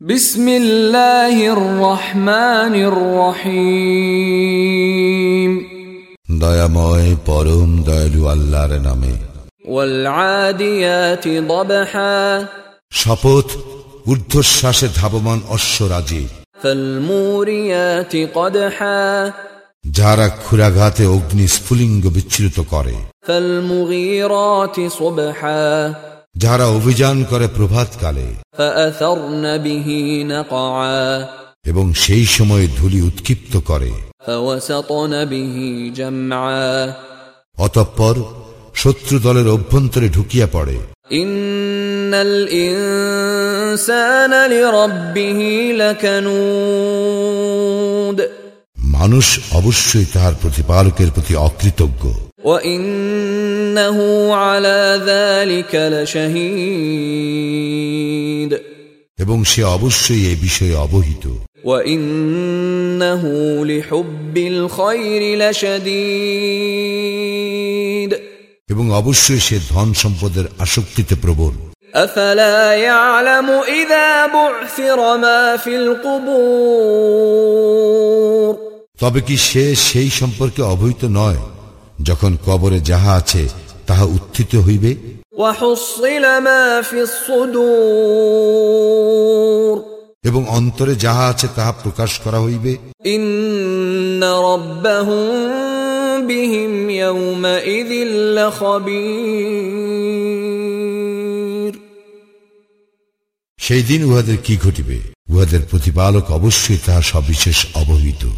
بسم الله الرحمن الرحيم দয়াময় পরম দয়ালু আল্লাহর নামে والعاديات ضبحا শপথ ঊর্ধ্বশ্বাসে ধাবমান অশ্বরাজি فالموريات قدحا যারা ক্ষুরাঘাতে অগ্নি স্ফুলিঙ্গ বিচ্ছুরিত করে فالمغيرات صبحا যারা অভিযান করে প্রভাতকালে এবং সেই সময়ে ধুলি উৎক্ষিপ্ত করে। অতঃপর শত্রু দলের অভ্যন্তরে ঢুকিয়া পড়ে। মানুষ অবশ্যই তাহার প্রতিপালকের প্রতি অকৃতজ্ঞ। وإنه على ذلك لشهيد এবং সে অবশ্যই এ বিষয়ে অবহিত وإنه لحب الخير لشديد এবং অবশ্যই সে ধন সম্পদের আসক্তিতে প্রবল أفلا يعلم إذا بعثر ما في القبور তবে কি সে সেই সম্পর্কে অবহিত নয় যখন কবরে যাহা আছে তাহা উত্থিত হইবে। এবং অন্তরে যাহা আছে তাহা প্রকাশ করা হইবে। সেই দিন উহাদের কি ঘটিবে? উহাদের প্রতিপালক অবশ্যই তাহা সবিশেষ অবহিত।